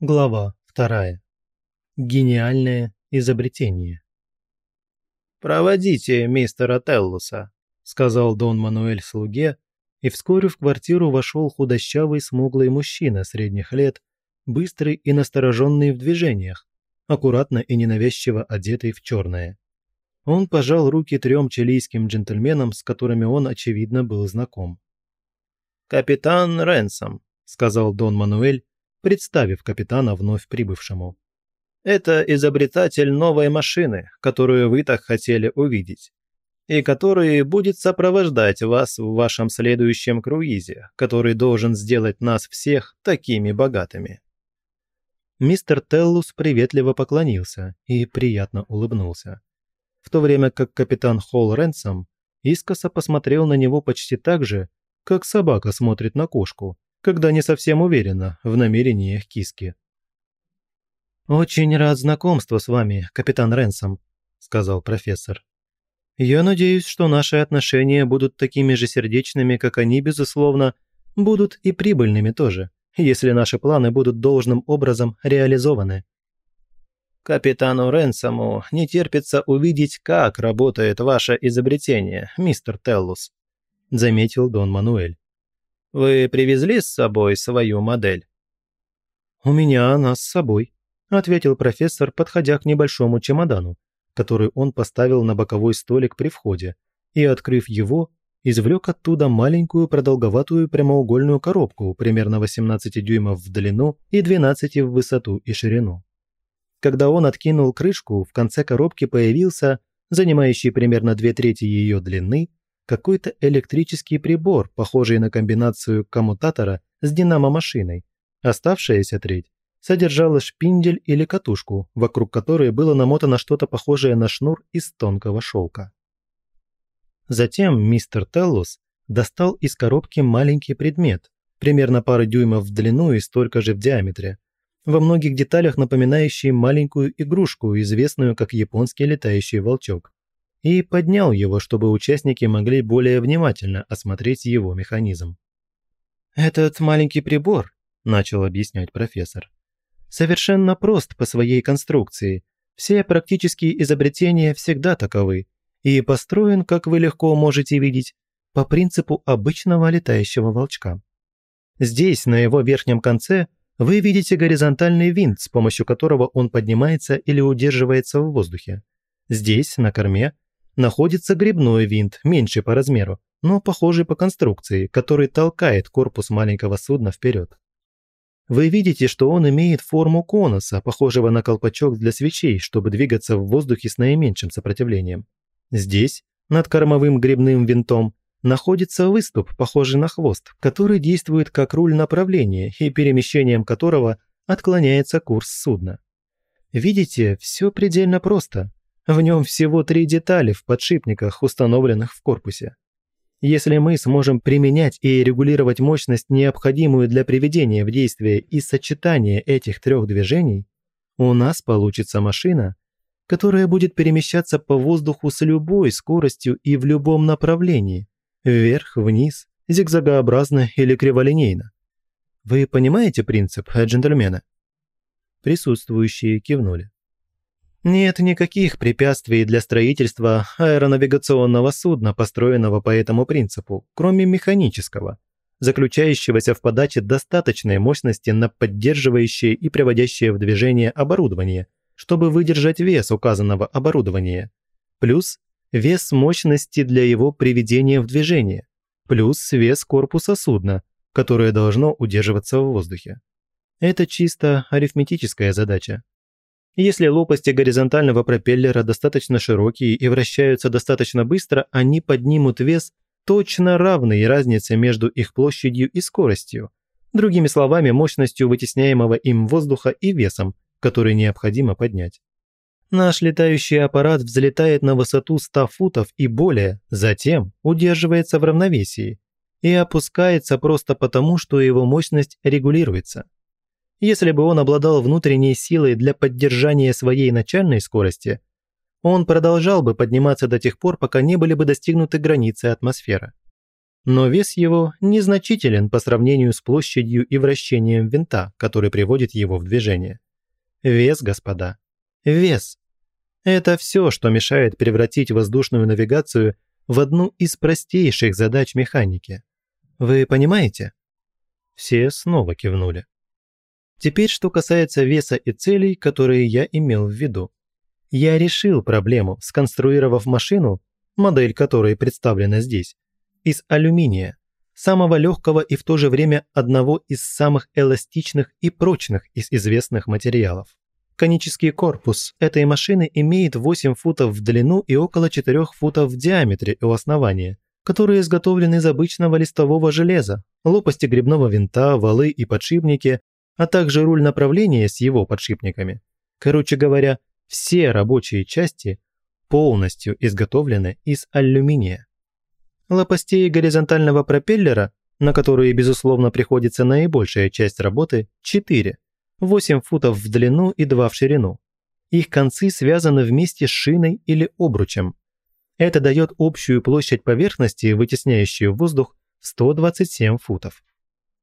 Глава вторая. Гениальное изобретение. «Проводите мистера Теллуса», – сказал Дон Мануэль слуге, и вскоре в квартиру вошел худощавый смуглый мужчина средних лет, быстрый и настороженный в движениях, аккуратно и ненавязчиво одетый в черное. Он пожал руки трем чилийским джентльменам, с которыми он, очевидно, был знаком. «Капитан Ренсом», – сказал Дон Мануэль, представив капитана вновь прибывшему. «Это изобретатель новой машины, которую вы так хотели увидеть, и который будет сопровождать вас в вашем следующем круизе, который должен сделать нас всех такими богатыми». Мистер Теллус приветливо поклонился и приятно улыбнулся, в то время как капитан Холл Ренсом искоса посмотрел на него почти так же, как собака смотрит на кошку, когда не совсем уверена в намерениях киски. «Очень рад знакомству с вами, капитан Ренсом», – сказал профессор. «Я надеюсь, что наши отношения будут такими же сердечными, как они, безусловно, будут и прибыльными тоже, если наши планы будут должным образом реализованы». «Капитану Ренсому не терпится увидеть, как работает ваше изобретение, мистер Теллус», – заметил Дон Мануэль. Вы привезли с собой свою модель?» «У меня она с собой», – ответил профессор, подходя к небольшому чемодану, который он поставил на боковой столик при входе, и, открыв его, извлек оттуда маленькую продолговатую прямоугольную коробку примерно 18 дюймов в длину и 12 в высоту и ширину. Когда он откинул крышку, в конце коробки появился, занимающий примерно две трети ее длины, какой-то электрический прибор, похожий на комбинацию коммутатора с динамо-машиной. Оставшаяся треть содержала шпиндель или катушку, вокруг которой было намотано что-то похожее на шнур из тонкого шелка. Затем мистер Теллус достал из коробки маленький предмет, примерно пары дюймов в длину и столько же в диаметре, во многих деталях напоминающий маленькую игрушку, известную как японский летающий волчок и поднял его, чтобы участники могли более внимательно осмотреть его механизм. «Этот маленький прибор», – начал объяснять профессор, – «совершенно прост по своей конструкции. Все практические изобретения всегда таковы и построен, как вы легко можете видеть, по принципу обычного летающего волчка. Здесь, на его верхнем конце, вы видите горизонтальный винт, с помощью которого он поднимается или удерживается в воздухе. Здесь, на корме, находится грибной винт, меньший по размеру, но похожий по конструкции, который толкает корпус маленького судна вперед. Вы видите, что он имеет форму конуса, похожего на колпачок для свечей, чтобы двигаться в воздухе с наименьшим сопротивлением. Здесь, над кормовым грибным винтом, находится выступ, похожий на хвост, который действует как руль направления и перемещением которого отклоняется курс судна. Видите, все предельно просто. В нем всего три детали в подшипниках, установленных в корпусе. Если мы сможем применять и регулировать мощность, необходимую для приведения в действие и сочетания этих трех движений, у нас получится машина, которая будет перемещаться по воздуху с любой скоростью и в любом направлении, вверх, вниз, зигзагообразно или криволинейно. Вы понимаете принцип, джентльмена? Присутствующие кивнули. Нет никаких препятствий для строительства аэронавигационного судна, построенного по этому принципу, кроме механического, заключающегося в подаче достаточной мощности на поддерживающее и приводящее в движение оборудование, чтобы выдержать вес указанного оборудования, плюс вес мощности для его приведения в движение, плюс вес корпуса судна, которое должно удерживаться в воздухе. Это чисто арифметическая задача, если лопасти горизонтального пропеллера достаточно широкие и вращаются достаточно быстро, они поднимут вес, точно равный разнице между их площадью и скоростью. Другими словами, мощностью вытесняемого им воздуха и весом, который необходимо поднять. Наш летающий аппарат взлетает на высоту 100 футов и более, затем удерживается в равновесии и опускается просто потому, что его мощность регулируется. Если бы он обладал внутренней силой для поддержания своей начальной скорости, он продолжал бы подниматься до тех пор, пока не были бы достигнуты границы атмосферы. но вес его незначителен по сравнению с площадью и вращением винта, который приводит его в движение. Вес, господа, вес. Это все, что мешает превратить воздушную навигацию в одну из простейших задач механики. Вы понимаете? Все снова кивнули. Теперь, что касается веса и целей, которые я имел в виду. Я решил проблему, сконструировав машину, модель которой представлена здесь, из алюминия, самого легкого и в то же время одного из самых эластичных и прочных из известных материалов. Конический корпус этой машины имеет 8 футов в длину и около 4 футов в диаметре у основания, которые изготовлены из обычного листового железа, лопасти грибного винта, валы и подшипники, а также руль направления с его подшипниками. Короче говоря, все рабочие части полностью изготовлены из алюминия. Лопастей горизонтального пропеллера, на которые, безусловно, приходится наибольшая часть работы, 4, 8 футов в длину и 2 в ширину. Их концы связаны вместе с шиной или обручем. Это дает общую площадь поверхности, вытесняющую воздух, в 127 футов.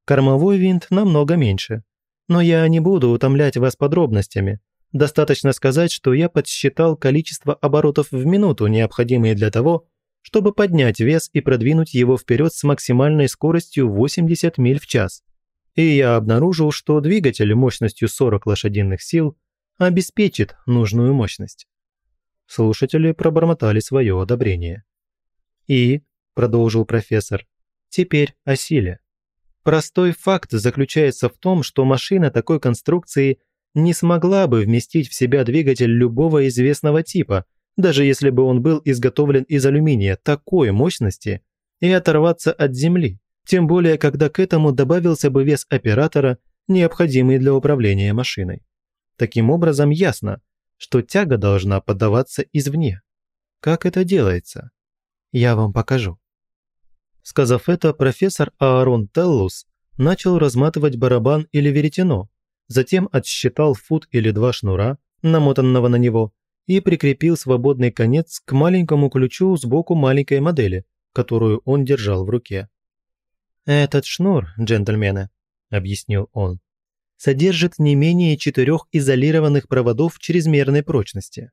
Кормовой винт намного меньше. Но я не буду утомлять вас подробностями. Достаточно сказать, что я подсчитал количество оборотов в минуту, необходимые для того, чтобы поднять вес и продвинуть его вперед с максимальной скоростью 80 миль в час. И я обнаружил, что двигатель мощностью 40 лошадиных сил обеспечит нужную мощность. Слушатели пробормотали свое одобрение. «И», – продолжил профессор, – «теперь о силе. Простой факт заключается в том, что машина такой конструкции не смогла бы вместить в себя двигатель любого известного типа – даже если бы он был изготовлен из алюминия такой мощности, и оторваться от земли, тем более когда к этому добавился бы вес оператора, необходимый для управления машиной. Таким образом, ясно, что тяга должна поддаваться извне. Как это делается? Я вам покажу. Сказав это, профессор Аарон Теллус начал разматывать барабан или веретено, затем отсчитал фут или два шнура, намотанного на него, и прикрепил свободный конец к маленькому ключу сбоку маленькой модели, которую он держал в руке. «Этот шнур, джентльмены», – объяснил он, – «содержит не менее четырех изолированных проводов чрезмерной прочности.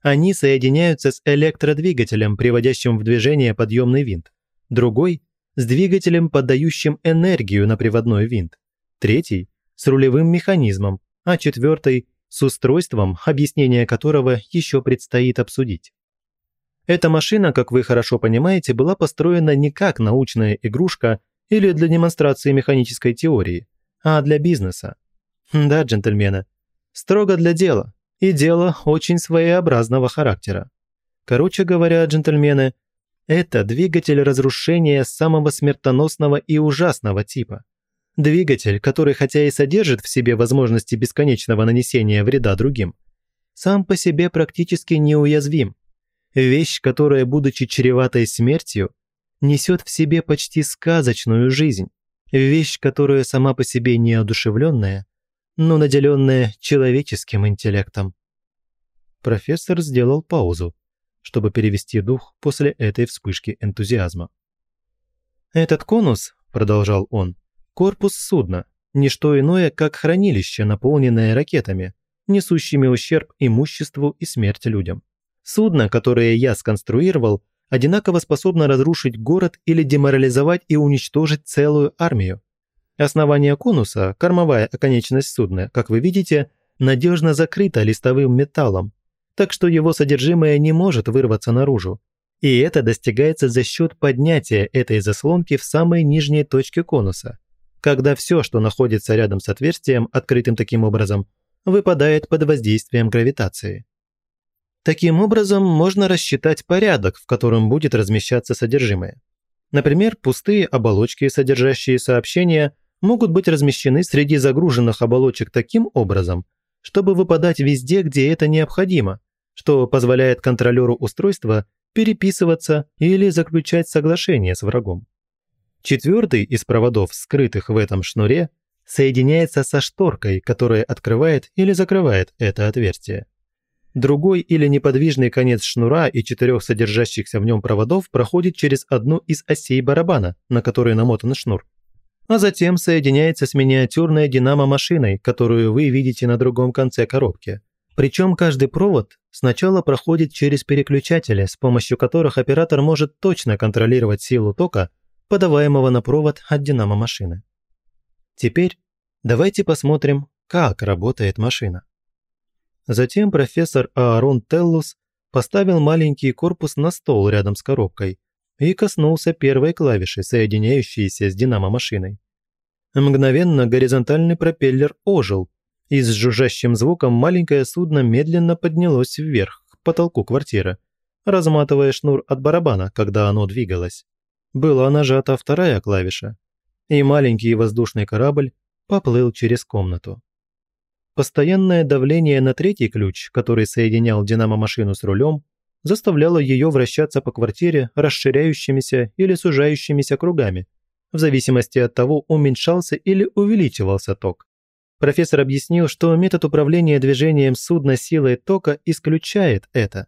Они соединяются с электродвигателем, приводящим в движение подъемный винт, другой – с двигателем, подающим энергию на приводной винт, третий – с рулевым механизмом, а четвертый – с устройством, объяснение которого еще предстоит обсудить. Эта машина, как вы хорошо понимаете, была построена не как научная игрушка или для демонстрации механической теории, а для бизнеса. Да, джентльмены, строго для дела, и дело очень своеобразного характера. Короче говоря, джентльмены, это двигатель разрушения самого смертоносного и ужасного типа. Двигатель, который хотя и содержит в себе возможности бесконечного нанесения вреда другим, сам по себе практически неуязвим. Вещь, которая, будучи чреватой смертью, несет в себе почти сказочную жизнь. Вещь, которая сама по себе неодушевленная, но наделенная человеческим интеллектом. Профессор сделал паузу, чтобы перевести дух после этой вспышки энтузиазма. «Этот конус», – продолжал он, – Корпус судна – не что иное, как хранилище, наполненное ракетами, несущими ущерб имуществу и смерть людям. Судно, которое я сконструировал, одинаково способно разрушить город или деморализовать и уничтожить целую армию. Основание конуса, кормовая оконечность судна, как вы видите, надежно закрыто листовым металлом, так что его содержимое не может вырваться наружу. И это достигается за счет поднятия этой заслонки в самой нижней точке конуса – когда все, что находится рядом с отверстием, открытым таким образом, выпадает под воздействием гравитации. Таким образом, можно рассчитать порядок, в котором будет размещаться содержимое. Например, пустые оболочки, содержащие сообщения, могут быть размещены среди загруженных оболочек таким образом, чтобы выпадать везде, где это необходимо, что позволяет контролеру устройства переписываться или заключать соглашение с врагом. Четвертый из проводов, скрытых в этом шнуре, соединяется со шторкой, которая открывает или закрывает это отверстие. Другой или неподвижный конец шнура и четырех содержащихся в нем проводов проходит через одну из осей барабана, на которой намотан шнур. А затем соединяется с миниатюрной динамо-машиной, которую вы видите на другом конце коробки. Причем каждый провод сначала проходит через переключатели, с помощью которых оператор может точно контролировать силу тока, подаваемого на провод от динамо-машины. Теперь давайте посмотрим, как работает машина. Затем профессор Аарон Теллус поставил маленький корпус на стол рядом с коробкой и коснулся первой клавиши, соединяющейся с динамо-машиной. Мгновенно горизонтальный пропеллер ожил, и с жужжащим звуком маленькое судно медленно поднялось вверх, к потолку квартиры, разматывая шнур от барабана, когда оно двигалось. Была нажата вторая клавиша, и маленький воздушный корабль поплыл через комнату. Постоянное давление на третий ключ, который соединял динамо-машину с рулем, заставляло ее вращаться по квартире расширяющимися или сужающимися кругами, в зависимости от того, уменьшался или увеличивался ток. Профессор объяснил, что метод управления движением судна силой тока исключает это.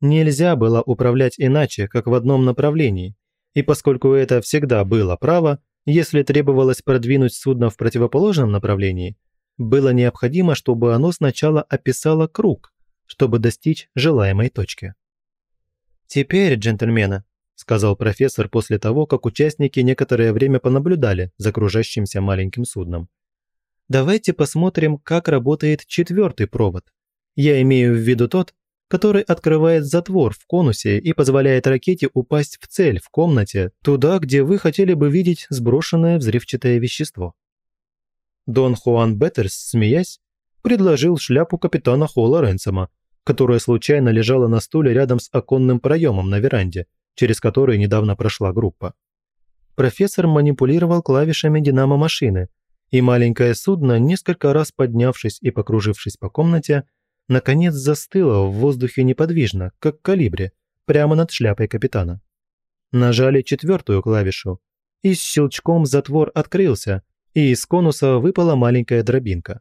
Нельзя было управлять иначе, как в одном направлении, и поскольку это всегда было право, если требовалось продвинуть судно в противоположном направлении – было необходимо, чтобы оно сначала описало круг, чтобы достичь желаемой точки. «Теперь, джентльмены», – сказал профессор после того, как участники некоторое время понаблюдали за кружащимся маленьким судном. «Давайте посмотрим, как работает четвертый провод. Я имею в виду тот, который открывает затвор в конусе и позволяет ракете упасть в цель в комнате, туда, где вы хотели бы видеть сброшенное взрывчатое вещество. Дон Хуан Беттерс, смеясь, предложил шляпу капитана Холла Ренсома, которая случайно лежала на стуле рядом с оконным проемом на веранде, через который недавно прошла группа. Профессор манипулировал клавишами динамо-машины, и маленькое судно, несколько раз поднявшись и покружившись по комнате, наконец застыло в воздухе неподвижно, как калибре, прямо над шляпой капитана. Нажали четвертую клавишу, и с щелчком затвор открылся, и из конуса выпала маленькая дробинка.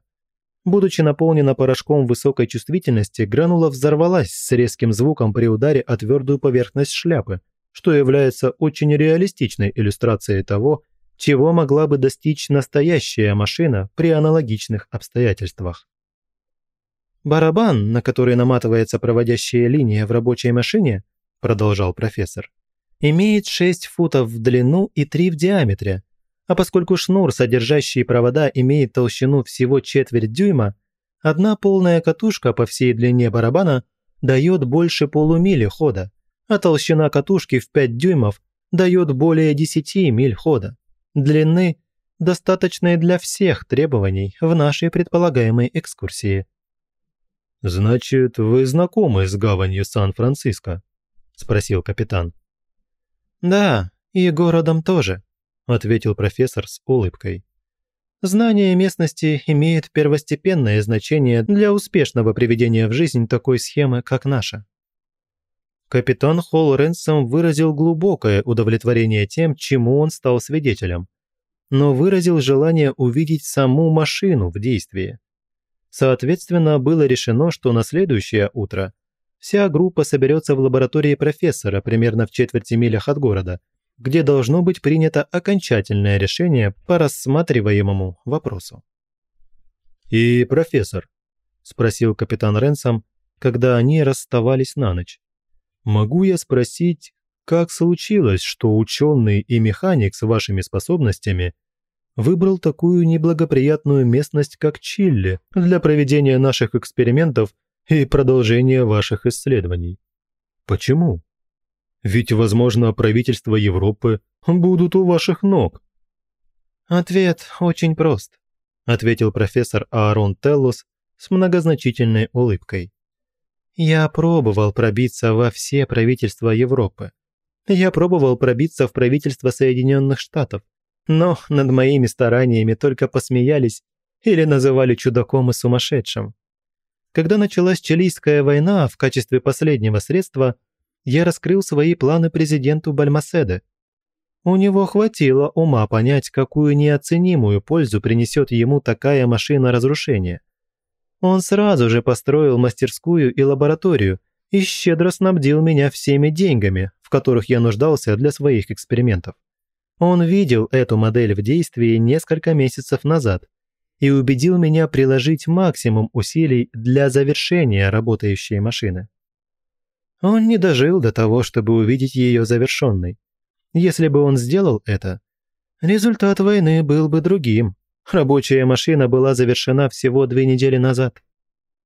Будучи наполнена порошком высокой чувствительности, гранула взорвалась с резким звуком при ударе о твердую поверхность шляпы, что является очень реалистичной иллюстрацией того, чего могла бы достичь настоящая машина при аналогичных обстоятельствах. «Барабан, на который наматывается проводящая линия в рабочей машине», продолжал профессор, имеет 6 футов в длину и 3 в диаметре, а поскольку шнур, содержащий провода, имеет толщину всего четверть дюйма, одна полная катушка по всей длине барабана дает больше полумили хода, а толщина катушки в 5 дюймов дает более 10 миль хода. Длины, достаточной для всех требований в нашей предполагаемой экскурсии. «Значит, вы знакомы с гаванью Сан-Франциско?» – спросил капитан. «Да, и городом тоже», ответил профессор с улыбкой. Знание местности имеет первостепенное значение для успешного приведения в жизнь такой схемы, как наша. Капитан Холл Ренсом выразил глубокое удовлетворение тем, чему он стал свидетелем, но выразил желание увидеть саму машину в действии. Соответственно, было решено, что на следующее утро вся группа соберется в лаборатории профессора примерно в четверти милях от города – где должно быть принято окончательное решение по рассматриваемому вопросу. «И профессор?» – спросил капитан Ренсом, когда они расставались на ночь. «Могу я спросить, как случилось, что ученый и механик с вашими способностями выбрал такую неблагоприятную местность, как Чили, для проведения наших экспериментов и продолжения ваших исследований? Почему?» Ведь, возможно, правительства Европы будут у ваших ног». «Ответ очень прост», – ответил профессор Аарон Теллус с многозначительной улыбкой. «Я пробовал пробиться во все правительства Европы. Я пробовал пробиться в правительство Соединенных Штатов, но над моими стараниями только посмеялись или называли чудаком и сумасшедшим. Когда началась Чилийская война, в качестве последнего средства – я раскрыл свои планы президенту Бальмаседе. У него хватило ума понять, какую неоценимую пользу принесет ему такая машина разрушения. Он сразу же построил мастерскую и лабораторию и щедро снабдил меня всеми деньгами, в которых я нуждался для своих экспериментов. Он видел эту модель в действии несколько месяцев назад и убедил меня приложить максимум усилий для завершения работающей машины. Он не дожил до того, чтобы увидеть ее завершенной. Если бы он сделал это, результат войны был бы другим. Рабочая машина была завершена всего две недели назад.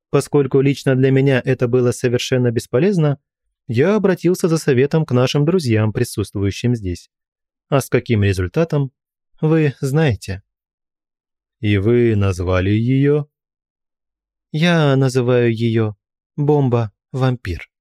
Поскольку лично для меня это было совершенно бесполезно, я обратился за советом к нашим друзьям, присутствующим здесь. А с каким результатом, вы знаете. И вы назвали ее? Я называю ее «Бомба-вампир».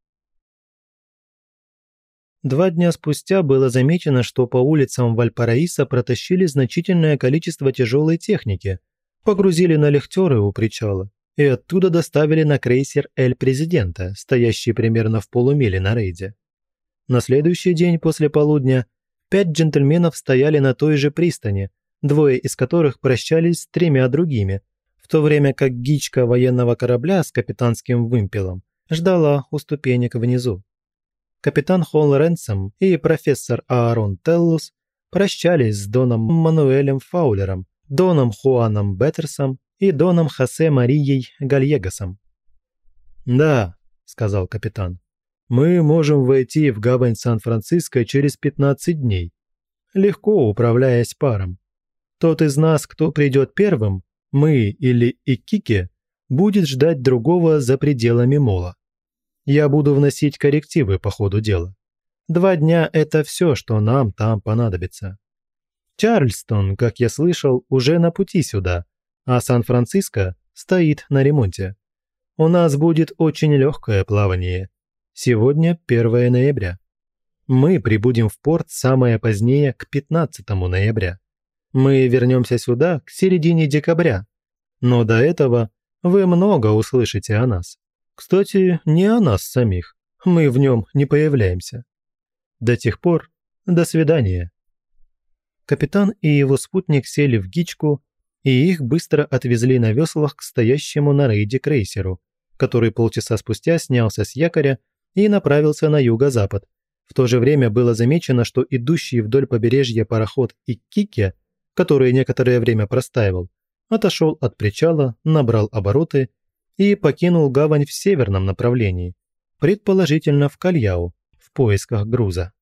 Два дня спустя было замечено, что по улицам Вальпараиса протащили значительное количество тяжелой техники, погрузили на лихтеры у причала и оттуда доставили на крейсер «Эль Президента», стоящий примерно в полумиле на рейде. На следующий день после полудня пять джентльменов стояли на той же пристани, двое из которых прощались с тремя другими, в то время как гичка военного корабля с капитанским вымпелом ждала у ступенек внизу капитан Холл Ренсом и профессор Аарон Теллус прощались с Доном Мануэлем Фаулером, Доном Хуаном Беттерсом и Доном Хосе Марией Гальегасом. «Да», – сказал капитан, – «мы можем войти в гавань Сан-Франциско через 15 дней, легко управляясь паром. Тот из нас, кто придет первым, мы или Икики, будет ждать другого за пределами мола. Я буду вносить коррективы по ходу дела. Два дня – это все, что нам там понадобится. Чарльстон, как я слышал, уже на пути сюда, а Сан-Франциско стоит на ремонте. У нас будет очень легкое плавание. Сегодня 1 ноября. Мы прибудем в порт самое позднее к 15 ноября. Мы вернемся сюда к середине декабря. Но до этого вы много услышите о нас. Кстати, не о нас самих. Мы в нем не появляемся. До тех пор, до свидания. Капитан и его спутник сели в гичку, и их быстро отвезли на веслах к стоящему на рейде крейсеру, который полчаса спустя снялся с якоря и направился на юго-запад. В то же время было замечено, что идущий вдоль побережья пароход Иккике, который некоторое время простаивал, отошел от причала, набрал обороты и покинул гавань в северном направлении, предположительно в Кальяу, в поисках груза.